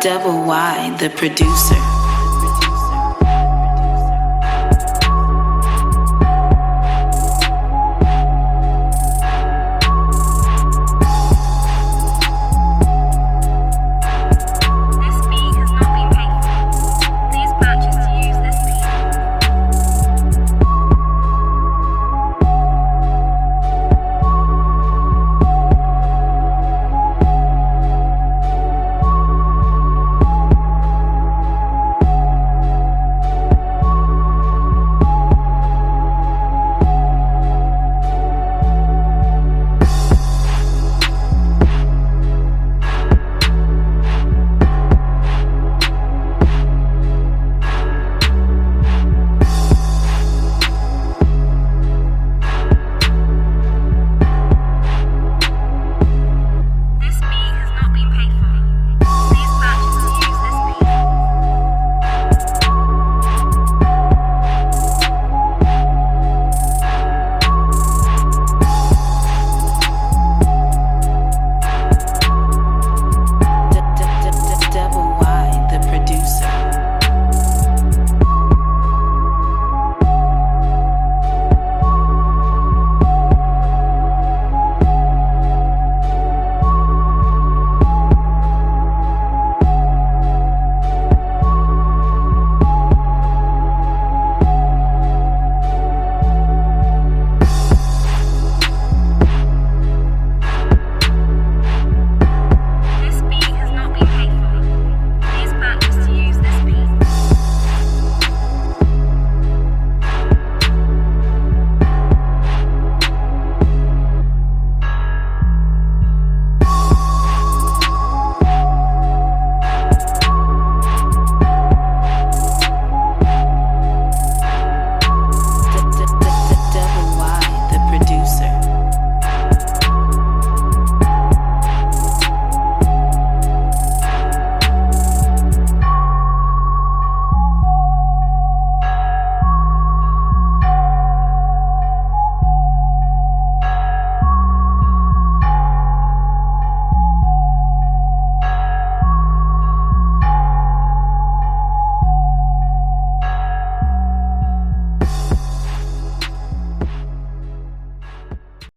Double Y, the producer.